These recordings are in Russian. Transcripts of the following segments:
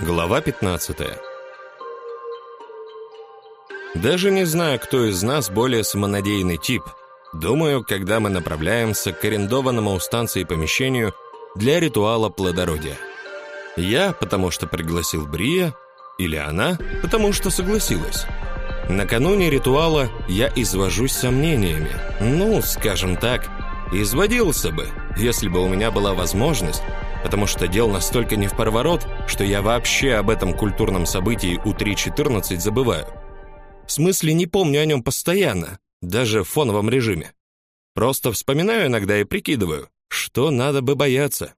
Глава 15. Даже не знаю, кто из нас более самонадеянный тип. Думаю, когда мы направляемся к арендованному у станции помещению для ритуала плодородия. Я, потому что пригласил Брия, или она, потому что согласилась. Накануне ритуала я извожусь сомнениями. Ну, скажем так, изводился бы, если бы у меня была возможность потому что дел настолько не в проворот, что я вообще об этом культурном событии У-3-14 забываю. В смысле, не помню о нем постоянно, даже в фоновом режиме. Просто вспоминаю иногда и прикидываю, что надо бы бояться.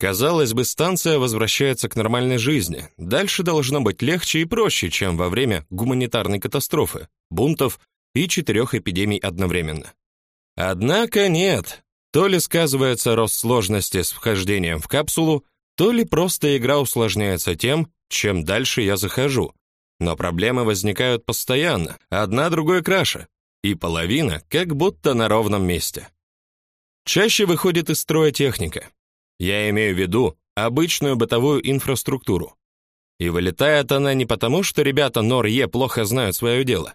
Казалось бы, станция возвращается к нормальной жизни. Дальше должно быть легче и проще, чем во время гуманитарной катастрофы, бунтов и четырех эпидемий одновременно. Однако нет. То ли сказывается рост сложности с вхождением в капсулу, то ли просто игра усложняется тем, чем дальше я захожу. Но проблемы возникают постоянно, одна другой краше, и половина как будто на ровном месте. Чаще выходит из строя техника. Я имею в виду обычную бытовую инфраструктуру. И вылетает она не потому, что ребята НОР-Е плохо знают свое дело.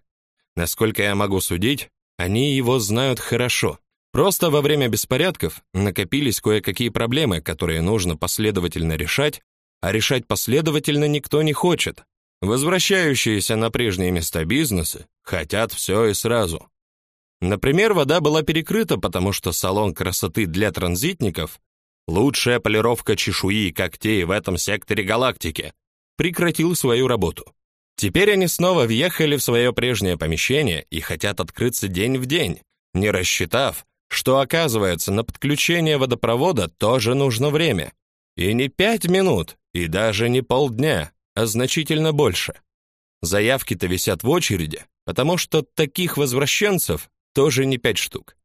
Насколько я могу судить, они его знают хорошо. Просто во время беспорядков накопились кое-какие проблемы, которые нужно последовательно решать, а решать последовательно никто не хочет. Возвращающиеся на прежние места бизнесы хотят все и сразу. Например, вода была перекрыта, потому что салон красоты для транзитников, лучшая полировка чешуи и когтей в этом секторе галактики, прекратил свою работу. Теперь они снова въехали в свое прежнее помещение и хотят открыться день в день, не рассчитав, что оказывается, на подключение водопровода тоже нужно время. И не пять минут, и даже не полдня, а значительно больше. Заявки-то висят в очереди, потому что таких возвращенцев тоже не пять штук.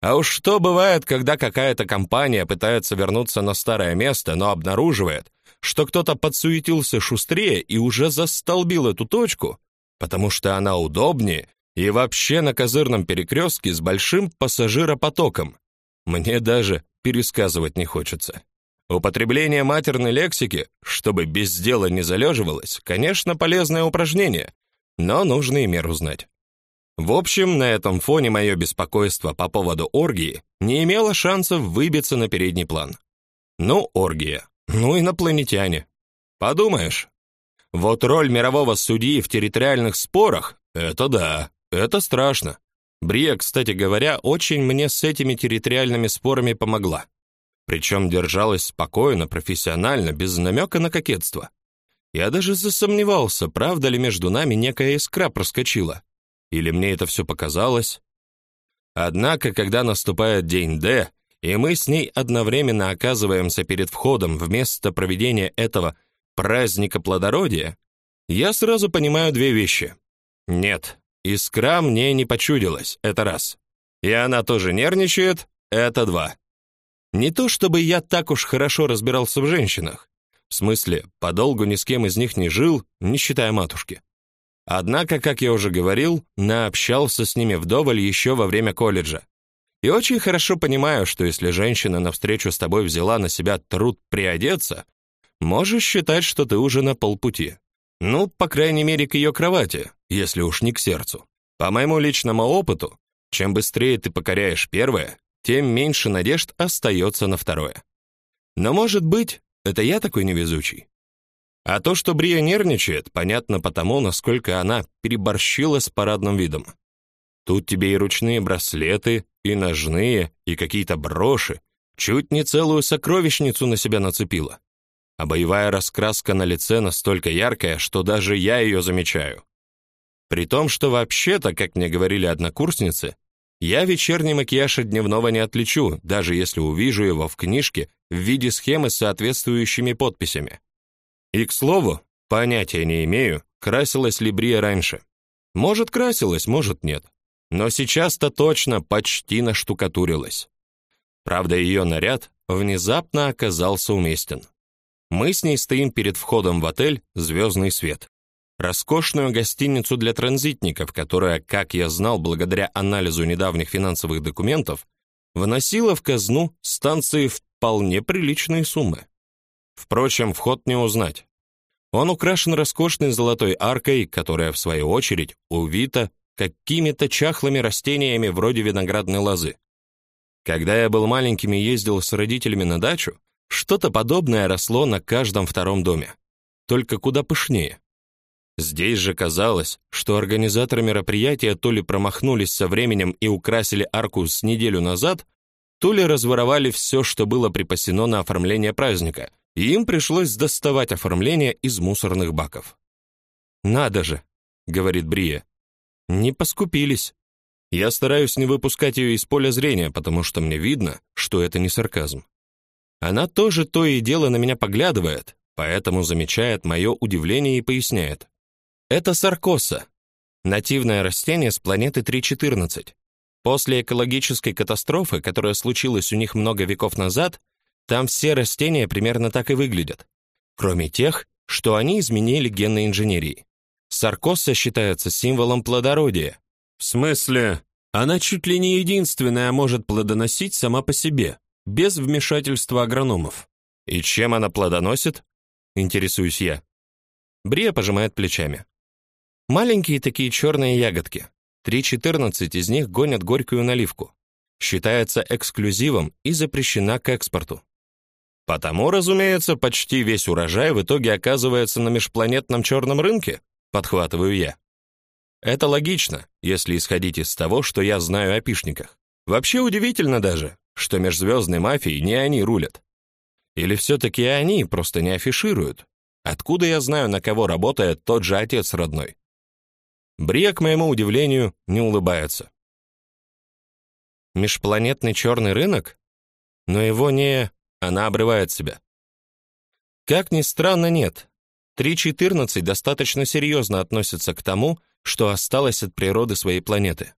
А уж что бывает, когда какая-то компания пытается вернуться на старое место, но обнаруживает, что кто-то подсуетился шустрее и уже застолбил эту точку, потому что она удобнее и вообще на козырном перекрестке с большим пассажиропотоком. Мне даже пересказывать не хочется. Употребление матерной лексики, чтобы без дела не залеживалось, конечно, полезное упражнение, но нужно и меру знать. В общем, на этом фоне мое беспокойство по поводу оргии не имело шансов выбиться на передний план. Ну, оргия. Ну, инопланетяне. Подумаешь. Вот роль мирового судьи в территориальных спорах это да. Это страшно. Брия, кстати говоря, очень мне с этими территориальными спорами помогла. Причем держалась спокойно, профессионально, без намека на кокетство. Я даже засомневался, правда ли между нами некая искра проскочила. Или мне это все показалось? Однако, когда наступает день Д, и мы с ней одновременно оказываемся перед входом в место проведения этого праздника плодородия, я сразу понимаю две вещи. Нет, Искра мне не почудилась, это раз. И она тоже нервничает, это два. Не то чтобы я так уж хорошо разбирался в женщинах. В смысле, подолгу ни с кем из них не жил, не считая матушки. Однако, как я уже говорил, наобщался с ними вдоволь еще во время колледжа. И очень хорошо понимаю, что если женщина навстречу с тобой взяла на себя труд приодеться, можешь считать, что ты уже на полпути. Ну, по крайней мере, к ее кровати, если уж не к сердцу. По моему личному опыту, чем быстрее ты покоряешь первое, тем меньше надежд остается на второе. Но, может быть, это я такой невезучий. А то, что Брия нервничает, понятно потому, насколько она переборщила с парадным видом. Тут тебе и ручные браслеты, и ножные, и какие-то броши, чуть не целую сокровищницу на себя нацепила а боевая раскраска на лице настолько яркая, что даже я ее замечаю. При том, что вообще-то, как мне говорили однокурсницы, я вечерний макияж от дневного не отличу, даже если увижу его в книжке в виде схемы с соответствующими подписями. И, к слову, понятия не имею, красилась ли Брия раньше. Может, красилась, может, нет. Но сейчас-то точно почти наштукатурилась. Правда, ее наряд внезапно оказался уместен. Мы с ней стоим перед входом в отель Звездный свет. Роскошную гостиницу для транзитников, которая, как я знал благодаря анализу недавних финансовых документов, вносила в казну станции вполне приличные суммы. Впрочем, вход не узнать. Он украшен роскошной золотой аркой, которая в свою очередь увита какими-то чахлыми растениями вроде виноградной лозы. Когда я был маленьким и ездил с родителями на дачу, что-то подобное росло на каждом втором доме, только куда пышнее. Здесь же казалось, что организаторы мероприятия то ли промахнулись со временем и украсили арку с неделю назад, то ли разворовали все, что было припасено на оформление праздника, и им пришлось доставать оформление из мусорных баков. «Надо же», — говорит Брия, — «не поскупились». Я стараюсь не выпускать ее из поля зрения, потому что мне видно, что это не сарказм. Она тоже то и дело на меня поглядывает, поэтому замечает мое удивление и поясняет. Это саркоса, нативное растение с планеты 314. После экологической катастрофы, которая случилась у них много веков назад, там все растения примерно так и выглядят, кроме тех, что они изменили генной инженерией. Саркоса считается символом плодородия. В смысле, она чуть ли не единственная может плодоносить сама по себе, без вмешательства агрономов. И чем она плодоносит? Интересуюсь я. Брия пожимает плечами. Маленькие такие черные ягодки. 3.14 из них гонят горькую наливку. Считается эксклюзивом и запрещена к экспорту. Потому, разумеется, почти весь урожай в итоге оказывается на межпланетном черном рынке, подхватываю я. Это логично, если исходить из того, что я знаю о пишниках. Вообще удивительно даже, что межзвездной мафией не они рулят. Или все таки они просто не афишируют? Откуда я знаю, на кого работает тот же отец родной? Брия, к моему удивлению, не улыбается. Межпланетный черный рынок? Но его не... Она обрывает себя. Как ни странно, нет. 3.14 достаточно серьезно относится к тому, что осталось от природы своей планеты.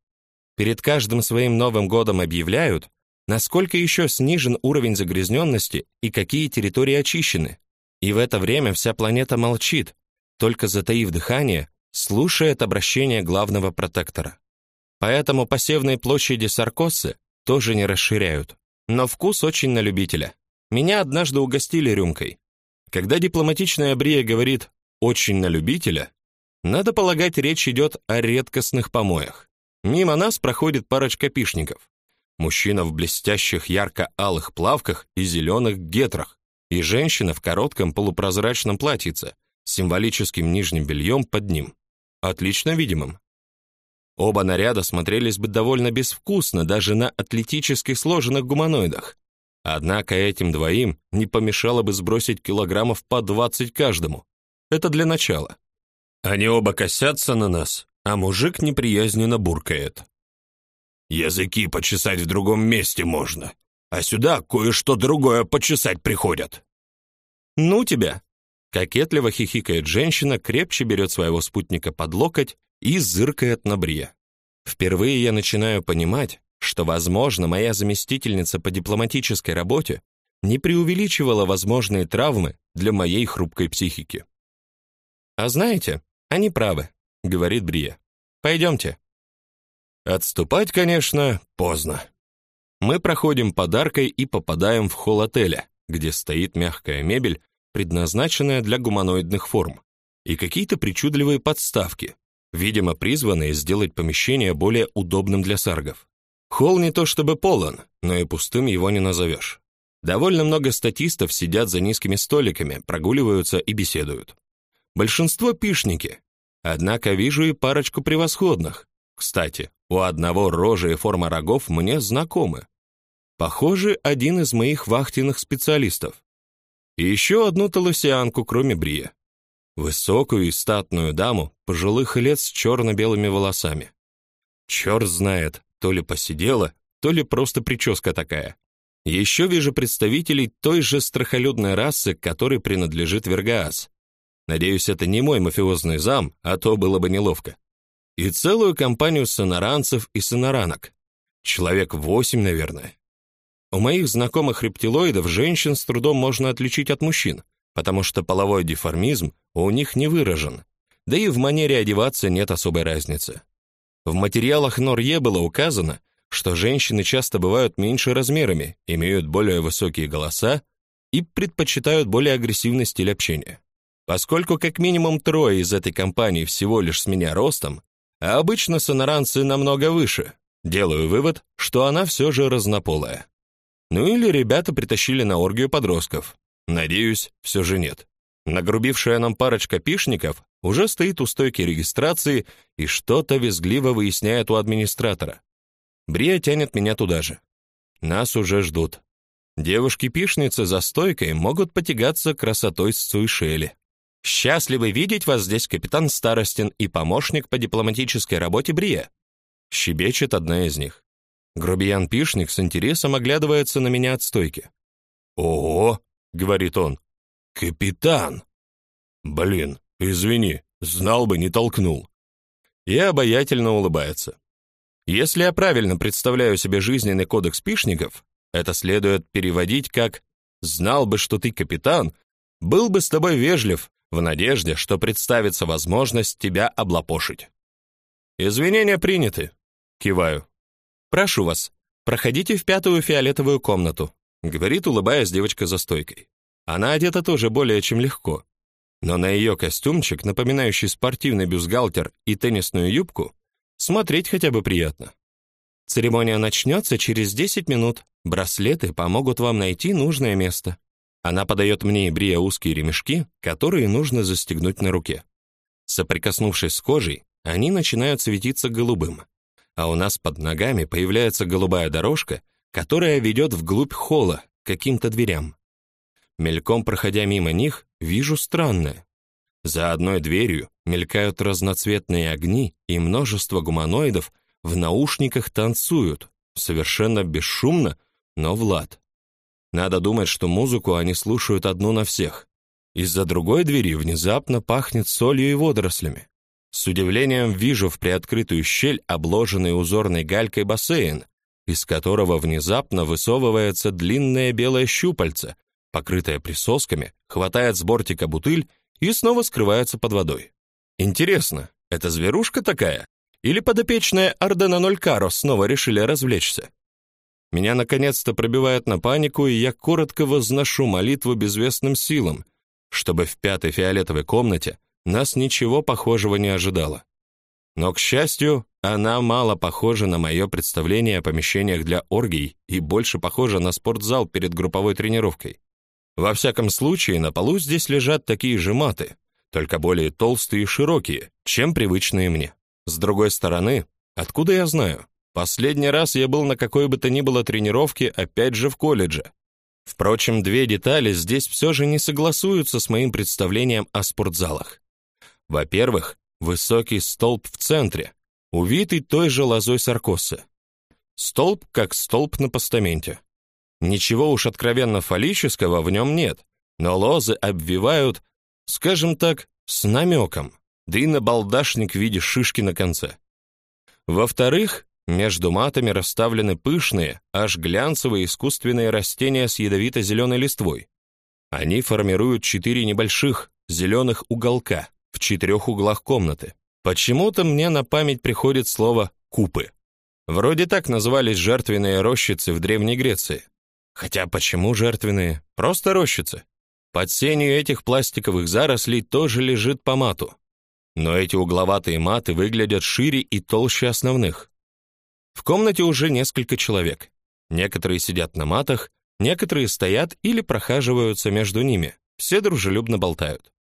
Перед каждым своим Новым годом объявляют, насколько еще снижен уровень загрязненности и какие территории очищены. И в это время вся планета молчит, только затаив дыхание, слушает обращение главного протектора. Поэтому посевные площади Саркосы тоже не расширяют. Но вкус очень на любителя. Меня однажды угостили рюмкой. Когда дипломатичная Брия говорит «очень на любителя», надо полагать, речь идет о редкостных помоях. Мимо нас проходит парочка пишников. Мужчина в блестящих ярко-алых плавках и зеленых гетрах, и женщина в коротком полупрозрачном платьице с символическим нижним бельем под ним отлично видимым. Оба наряда смотрелись бы довольно безвкусно даже на атлетически сложенных гуманоидах. Однако этим двоим не помешало бы сбросить килограммов по 20 каждому. Это для начала. Они оба косятся на нас, а мужик неприязненно буркает. Языки почесать в другом месте можно, а сюда кое-что другое почесать приходят. Ну тебя, Кокетливо хихикает женщина, крепче берет своего спутника под локоть и зыркает на Брия. Впервые я начинаю понимать, что, возможно, моя заместительница по дипломатической работе не преувеличивала возможные травмы для моей хрупкой психики. А знаете, они правы, говорит Брия. Пойдемте. Отступать, конечно, поздно. Мы проходим подаркой и попадаем в холл отеля, где стоит мягкая мебель предназначенная для гуманоидных форм, и какие-то причудливые подставки, видимо, призванные сделать помещение более удобным для саргов. Холл не то чтобы полон, но и пустым его не назовешь. Довольно много статистов сидят за низкими столиками, прогуливаются и беседуют. Большинство пишники. Однако вижу и парочку превосходных. Кстати, у одного рожа и форма рогов мне знакомы. Похоже, один из моих вахтенных специалистов и еще одну толосианку, кроме Брия. Высокую и статную даму, пожилых лет с черно-белыми волосами. Черт знает, то ли посидела, то ли просто прическа такая. Еще вижу представителей той же страхолюдной расы, которой принадлежит Вергаас. Надеюсь, это не мой мафиозный зам, а то было бы неловко. И целую компанию сонаранцев и сонаранок. Человек восемь, наверное. У моих знакомых рептилоидов женщин с трудом можно отличить от мужчин, потому что половой деформизм у них не выражен. Да и в манере одеваться нет особой разницы. В материалах Норье было указано, что женщины часто бывают меньше размерами, имеют более высокие голоса и предпочитают более агрессивный стиль общения. Поскольку как минимум трое из этой компании всего лишь с меня ростом, а обычно сонаранцы намного выше, делаю вывод, что она все же разнополая. Ну или ребята притащили на оргию подростков. Надеюсь, все же нет. Нагрубившая нам парочка пишников уже стоит у стойки регистрации и что-то визгливо выясняет у администратора. Брия тянет меня туда же. Нас уже ждут. Девушки-пишницы за стойкой могут потягаться красотой с Цуйшели. Счастливы видеть вас здесь, капитан Старостин и помощник по дипломатической работе Брия. Щебечет одна из них. Грубиян-пишник с интересом оглядывается на меня от стойки. «Ого!» — говорит он. «Капитан!» «Блин, извини, знал бы, не толкнул». И обаятельно улыбается. Если я правильно представляю себе жизненный кодекс пишников, это следует переводить как «знал бы, что ты капитан», был бы с тобой вежлив, в надежде, что представится возможность тебя облапошить. Извинения приняты. Киваю. Прошу вас, проходите в пятую фиолетовую комнату, говорит, улыбаясь девочка за стойкой. Она одета тоже более чем легко, но на ее костюмчик, напоминающий спортивный бюстгальтер и теннисную юбку, смотреть хотя бы приятно. Церемония начнется через 10 минут. Браслеты помогут вам найти нужное место. Она подает мне и Брия узкие ремешки, которые нужно застегнуть на руке. Соприкоснувшись с кожей, они начинают светиться голубым, а у нас под ногами появляется голубая дорожка, которая ведет вглубь холла, к каким-то дверям. Мельком проходя мимо них, вижу странное. За одной дверью мелькают разноцветные огни, и множество гуманоидов в наушниках танцуют, совершенно бесшумно, но в лад. Надо думать, что музыку они слушают одну на всех. Из-за другой двери внезапно пахнет солью и водорослями. С удивлением вижу в приоткрытую щель обложенный узорной галькой бассейн, из которого внезапно высовывается длинное белое щупальце, покрытое присосками, хватает с бортика бутыль и снова скрывается под водой. Интересно, это зверушка такая? Или подопечная Ардена Нолькаро снова решили развлечься? Меня наконец-то пробивает на панику, и я коротко возношу молитву безвестным силам, чтобы в пятой фиолетовой комнате нас ничего похожего не ожидало. Но, к счастью, она мало похожа на мое представление о помещениях для оргий и больше похожа на спортзал перед групповой тренировкой. Во всяком случае, на полу здесь лежат такие же маты, только более толстые и широкие, чем привычные мне. С другой стороны, откуда я знаю? Последний раз я был на какой бы то ни было тренировке, опять же в колледже. Впрочем, две детали здесь все же не согласуются с моим представлением о спортзалах. Во-первых, высокий столб в центре, увитый той же лозой саркосы. Столб как столб на постаменте. Ничего уж откровенно фаллического в нем нет, но лозы обвивают, скажем так, с намеком, да и набалдашник в виде шишки на конце. Во-вторых, между матами расставлены пышные, аж глянцевые искусственные растения с ядовито-зеленой листвой. Они формируют четыре небольших зеленых уголка в четырех углах комнаты. Почему-то мне на память приходит слово купы. Вроде так назывались жертвенные рощицы в Древней Греции. Хотя почему жертвенные? Просто рощицы. Под сенью этих пластиковых зарослей тоже лежит по мату. Но эти угловатые маты выглядят шире и толще основных. В комнате уже несколько человек. Некоторые сидят на матах, некоторые стоят или прохаживаются между ними. Все дружелюбно болтают.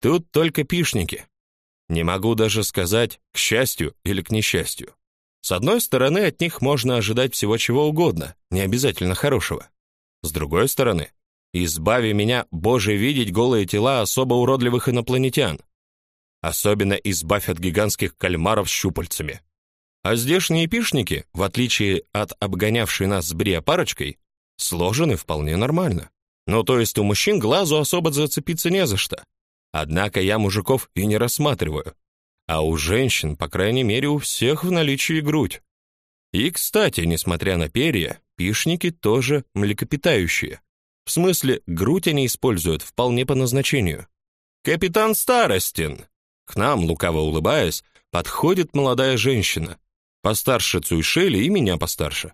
Тут только пишники. Не могу даже сказать, к счастью или к несчастью. С одной стороны, от них можно ожидать всего чего угодно, не обязательно хорошего. С другой стороны, избави меня, Боже, видеть голые тела особо уродливых инопланетян. Особенно избавь от гигантских кальмаров с щупальцами. А здешние пишники, в отличие от обгонявшей нас с Брия парочкой, сложены вполне нормально. Ну, то есть у мужчин глазу особо зацепиться не за что. Однако я мужиков и не рассматриваю. А у женщин, по крайней мере, у всех в наличии грудь. И, кстати, несмотря на перья, пишники тоже млекопитающие. В смысле, грудь они используют вполне по назначению. «Капитан Старостин!» К нам, лукаво улыбаясь, подходит молодая женщина, Постарше Цуйшели и меня постарше.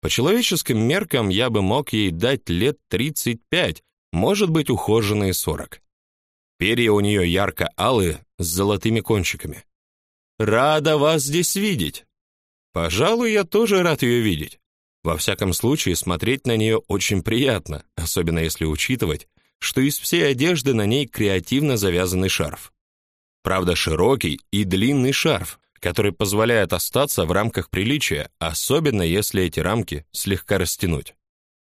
По человеческим меркам я бы мог ей дать лет 35, может быть, ухоженные 40. Перья у нее ярко-алые с золотыми кончиками. Рада вас здесь видеть. Пожалуй, я тоже рад ее видеть. Во всяком случае, смотреть на нее очень приятно, особенно если учитывать, что из всей одежды на ней креативно завязанный шарф. Правда, широкий и длинный шарф, который позволяет остаться в рамках приличия, особенно если эти рамки слегка растянуть.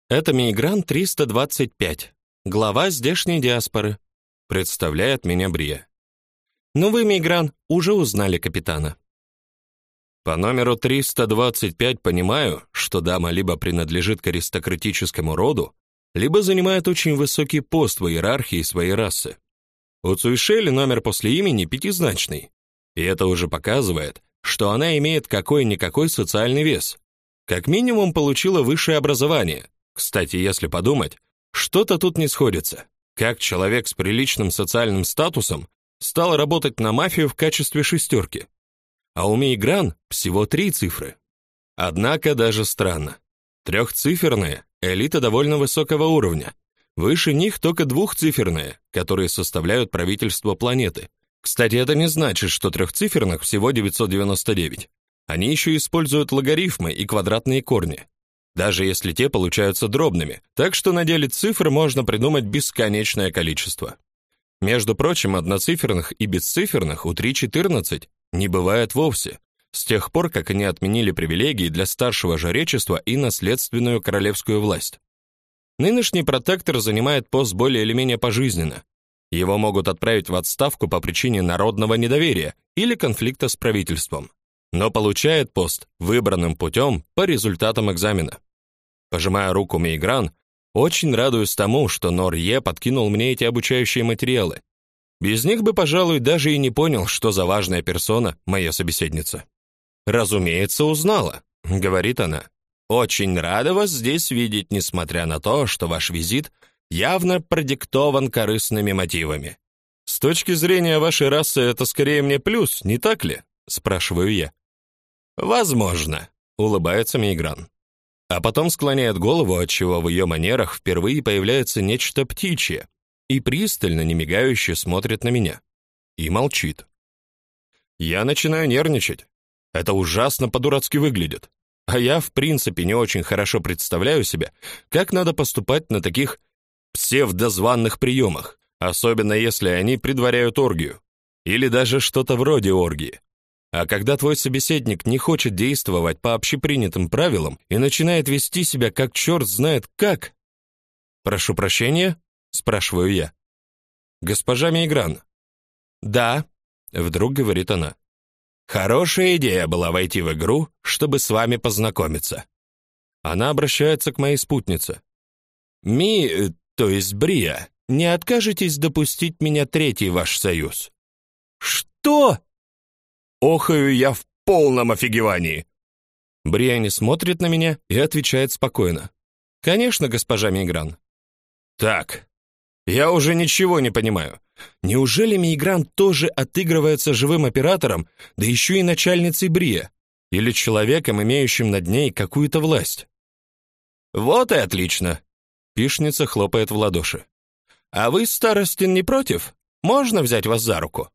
Это Мигрант 325, глава здешней диаспоры, представляет меня Брия. Ну вы, Мигран, уже узнали капитана. По номеру 325 понимаю, что дама либо принадлежит к аристократическому роду, либо занимает очень высокий пост в иерархии своей расы. У Цуйшели номер после имени пятизначный, и это уже показывает, что она имеет какой-никакой социальный вес. Как минимум получила высшее образование. Кстати, если подумать, что-то тут не сходится. Как человек с приличным социальным статусом стал работать на мафию в качестве шестерки. А у Мейгран всего три цифры. Однако даже странно. Трехциферные – элита довольно высокого уровня. Выше них только двухциферные, которые составляют правительство планеты. Кстати, это не значит, что трехциферных всего 999. Они еще используют логарифмы и квадратные корни. Даже если те получаются дробными, так что на деле цифр можно придумать бесконечное количество. Между прочим, одноциферных и бесциферных у 3.14 не бывает вовсе, с тех пор, как они отменили привилегии для старшего жречества и наследственную королевскую власть. Нынешний протектор занимает пост более или менее пожизненно. Его могут отправить в отставку по причине народного недоверия или конфликта с правительством, но получает пост выбранным путем по результатам экзамена. Пожимая руку Мейгран, очень радуюсь тому, что Норье подкинул мне эти обучающие материалы. Без них бы, пожалуй, даже и не понял, что за важная персона моя собеседница. Разумеется, узнала, говорит она. Очень рада вас здесь видеть, несмотря на то, что ваш визит явно продиктован корыстными мотивами. С точки зрения вашей расы это скорее мне плюс, не так ли? спрашиваю я. Возможно, улыбается Мигран а потом склоняет голову, отчего в ее манерах впервые появляется нечто птичье, и пристально, не мигающе смотрит на меня. И молчит. Я начинаю нервничать. Это ужасно по-дурацки выглядит. А я, в принципе, не очень хорошо представляю себе, как надо поступать на таких псевдозванных приемах, особенно если они предваряют оргию. Или даже что-то вроде оргии. А когда твой собеседник не хочет действовать по общепринятым правилам и начинает вести себя как черт знает как. Прошу прощения, спрашиваю я. Госпожа Мигран. Да, вдруг говорит она. Хорошая идея была войти в игру, чтобы с вами познакомиться. Она обращается к моей спутнице. Ми, то есть Брия, не откажетесь допустить меня третий ваш союз? Что? Охаю я в полном офигевании. Бриани смотрит на меня и отвечает спокойно. Конечно, госпожа Мигран. Так. Я уже ничего не понимаю. Неужели Мигран тоже отыгрывается живым оператором, да еще и начальницей Брия, или человеком, имеющим над ней какую-то власть? Вот и отлично. Пишница хлопает в ладоши. А вы, старостин, не против? Можно взять вас за руку?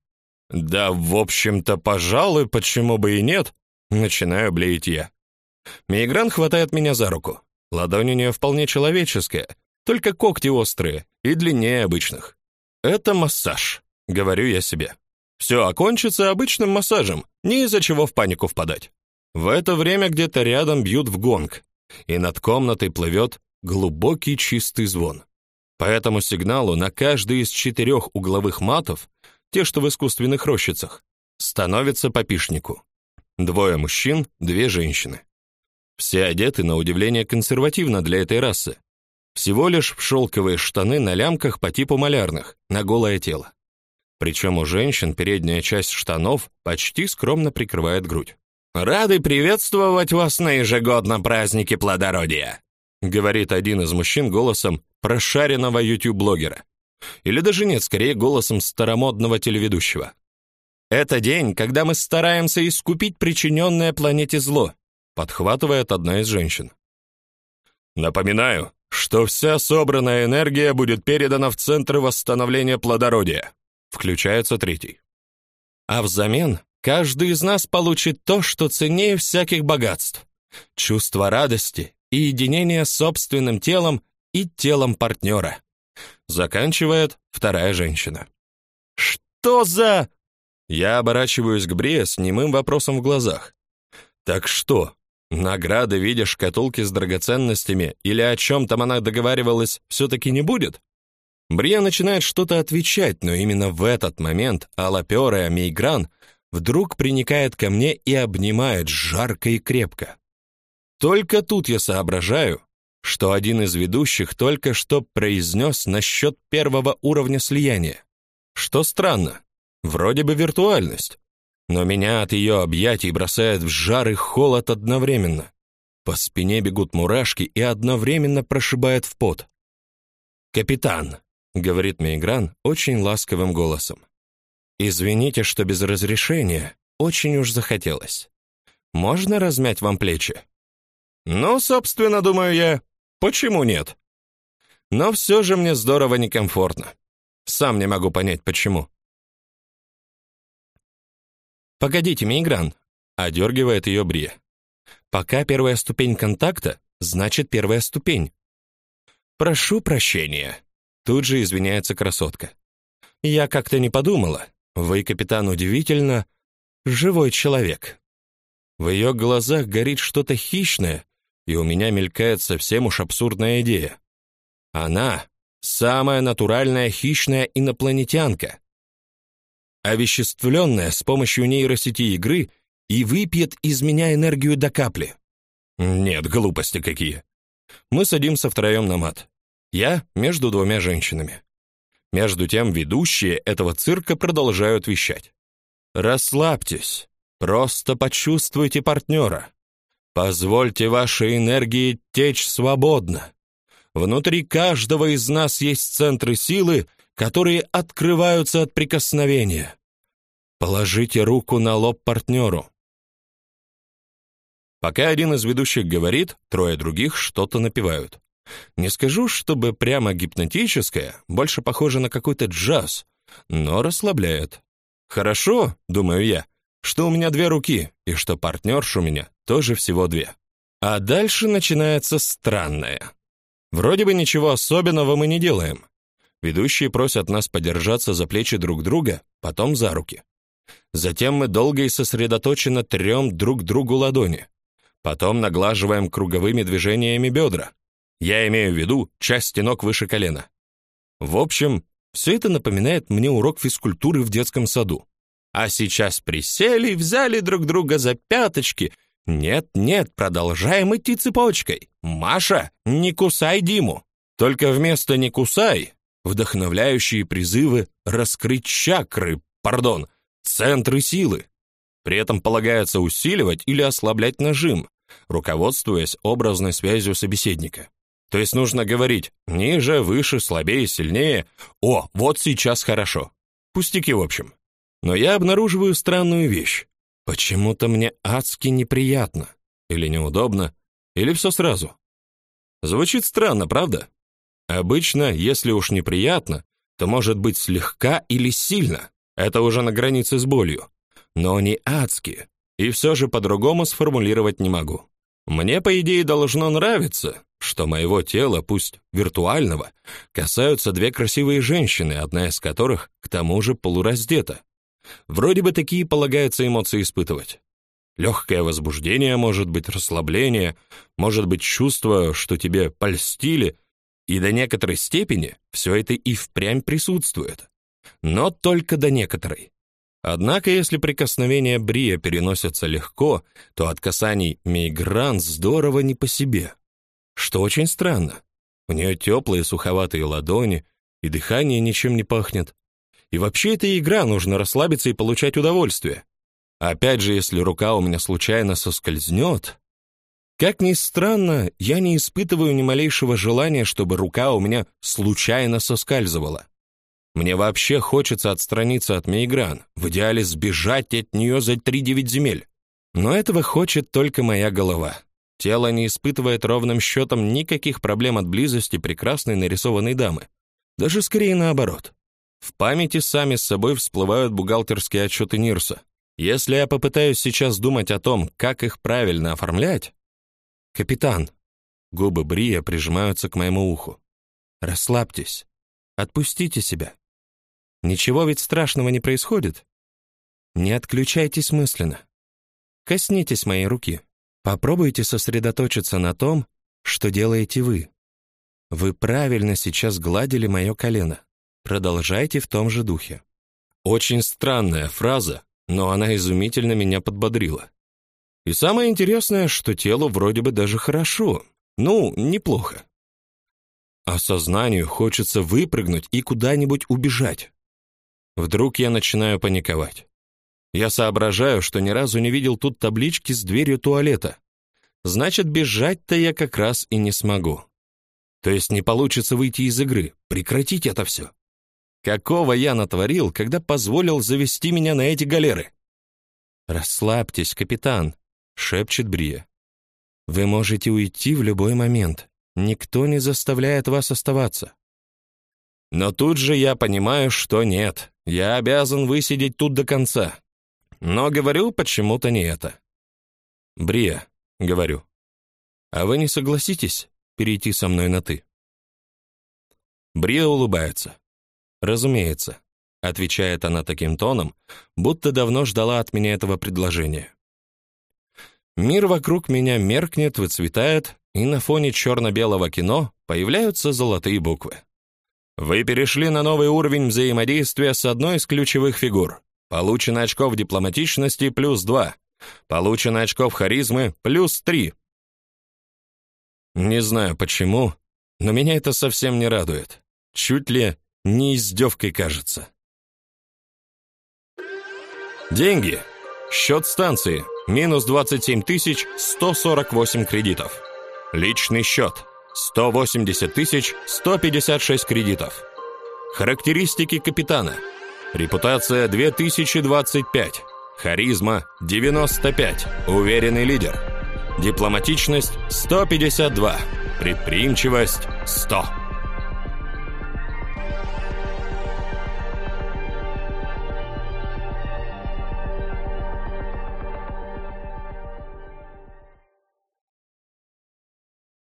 Да, в общем-то, пожалуй, почему бы и нет, начинаю блеять я. Мигрант хватает меня за руку. Ладонь у нее вполне человеческая, только когти острые и длиннее обычных. Это массаж, говорю я себе. Все окончится обычным массажем, не из-за чего в панику впадать. В это время где-то рядом бьют в гонг, и над комнатой плывет глубокий чистый звон. По этому сигналу на каждый из четырех угловых матов те, что в искусственных рощицах, становится по пишнику. Двое мужчин, две женщины. Все одеты на удивление консервативно для этой расы. Всего лишь в шелковые штаны на лямках по типу малярных, на голое тело. Причем у женщин передняя часть штанов почти скромно прикрывает грудь. «Рады приветствовать вас на ежегодном празднике плодородия», говорит один из мужчин голосом прошаренного YouTube-блогера. Или даже нет, скорее голосом старомодного телеведущего. Это день, когда мы стараемся искупить причиненное планете зло, подхватывает одна из женщин. Напоминаю, что вся собранная энергия будет передана в центры восстановления плодородия, включается третий. А взамен каждый из нас получит то, что ценнее всяких богатств чувство радости и единения с собственным телом и телом партнера. Заканчивает вторая женщина. Что за Я оборачиваюсь к Бре с немым вопросом в глазах. Так что, награды в виде шкатулки с драгоценностями или о чем там она договаривалась все таки не будет? Брия начинает что-то отвечать, но именно в этот момент алаперая Мейгран вдруг приникает ко мне и обнимает жарко и крепко. Только тут я соображаю, что один из ведущих только что произнес насчет первого уровня слияния. Что странно, вроде бы виртуальность, но меня от ее объятий бросает в жар и холод одновременно. По спине бегут мурашки и одновременно прошибает в пот. «Капитан», — говорит Мейгран очень ласковым голосом, «извините, что без разрешения, очень уж захотелось. Можно размять вам плечи?» Ну, собственно, думаю я, почему нет? Но все же мне здорово некомфортно. Сам не могу понять, почему. «Погодите, Мейгран», — одергивает ее Брия. «Пока первая ступень контакта, значит первая ступень». «Прошу прощения», — тут же извиняется красотка. «Я как-то не подумала. Вы, капитан, удивительно живой человек». В ее глазах горит что-то хищное, и у меня мелькает совсем уж абсурдная идея. Она самая натуральная хищная инопланетянка, овеществленная с помощью нейросети игры и выпьет из меня энергию до капли. Нет, глупости какие. Мы садимся втроем на мат. Я между двумя женщинами. Между тем ведущие этого цирка продолжают вещать. Расслабьтесь, просто почувствуйте партнера. Позвольте вашей энергии течь свободно. Внутри каждого из нас есть центры силы, которые открываются от прикосновения. Положите руку на лоб партнеру. Пока один из ведущих говорит, трое других что-то напевают. Не скажу, чтобы прямо гипнотическое, больше похоже на какой-то джаз, но расслабляет. Хорошо, думаю я, что у меня две руки и что партнерш у меня тоже всего две. А дальше начинается странное. Вроде бы ничего особенного мы не делаем. Ведущие просят нас подержаться за плечи друг друга, потом за руки. Затем мы долго и сосредоточенно трем друг другу ладони. Потом наглаживаем круговыми движениями бедра. Я имею в виду части ног выше колена. В общем, все это напоминает мне урок физкультуры в детском саду. А сейчас присели, взяли друг друга за пяточки. Нет, нет, продолжаем идти цепочкой. Маша, не кусай Диму. Только вместо не кусай вдохновляющие призывы раскрыть чакры, пардон, центры силы. При этом полагается усиливать или ослаблять нажим, руководствуясь образной связью собеседника. То есть нужно говорить ниже, выше, слабее, сильнее. О, вот сейчас хорошо. Пустяки в общем. Но я обнаруживаю странную вещь. Почему-то мне адски неприятно. Или неудобно, или все сразу. Звучит странно, правда? Обычно, если уж неприятно, то может быть слегка или сильно. Это уже на границе с болью. Но не адски. И все же по-другому сформулировать не могу. Мне, по идее, должно нравиться, что моего тела, пусть виртуального, касаются две красивые женщины, одна из которых к тому же полураздета. Вроде бы такие полагается эмоции испытывать. Легкое возбуждение, может быть, расслабление, может быть, чувство, что тебе польстили, и до некоторой степени все это и впрямь присутствует. Но только до некоторой. Однако, если прикосновения Брия переносятся легко, то от касаний Мейгран здорово не по себе. Что очень странно. У нее теплые суховатые ладони, и дыхание ничем не пахнет. И вообще это игра, нужно расслабиться и получать удовольствие. Опять же, если рука у меня случайно соскользнет... Как ни странно, я не испытываю ни малейшего желания, чтобы рука у меня случайно соскальзывала. Мне вообще хочется отстраниться от Мейгран, в идеале сбежать от нее за три девять земель. Но этого хочет только моя голова. Тело не испытывает ровным счетом никаких проблем от близости прекрасной нарисованной дамы. Даже скорее наоборот. В памяти сами с собой всплывают бухгалтерские отчеты Нирса. Если я попытаюсь сейчас думать о том, как их правильно оформлять... Капитан, губы Брия прижимаются к моему уху. Расслабьтесь. Отпустите себя. Ничего ведь страшного не происходит. Не отключайтесь мысленно. Коснитесь моей руки. Попробуйте сосредоточиться на том, что делаете вы. Вы правильно сейчас гладили мое колено. Продолжайте в том же духе. Очень странная фраза, но она изумительно меня подбодрила. И самое интересное, что телу вроде бы даже хорошо. Ну, неплохо. А сознанию хочется выпрыгнуть и куда-нибудь убежать. Вдруг я начинаю паниковать. Я соображаю, что ни разу не видел тут таблички с дверью туалета. Значит, бежать-то я как раз и не смогу. То есть не получится выйти из игры. Прекратить это все. Какого я натворил, когда позволил завести меня на эти галеры? Расслабьтесь, капитан, шепчет Брия. Вы можете уйти в любой момент. Никто не заставляет вас оставаться. Но тут же я понимаю, что нет. Я обязан высидеть тут до конца. Но говорю почему-то не это. Брия, говорю. А вы не согласитесь перейти со мной на ты? Брия улыбается. «Разумеется», — отвечает она таким тоном, будто давно ждала от меня этого предложения. Мир вокруг меня меркнет, выцветает, и на фоне черно-белого кино появляются золотые буквы. Вы перешли на новый уровень взаимодействия с одной из ключевых фигур. Получено очков дипломатичности плюс два. Получено очков харизмы плюс три. Не знаю почему, но меня это совсем не радует. Чуть ли не издевкой кажется. Деньги. Счет станции. Минус 27 148 кредитов. Личный счет. 180 156 кредитов. Характеристики капитана. Репутация 2025. Харизма 95. Уверенный лидер. Дипломатичность 152. Предприимчивость 100.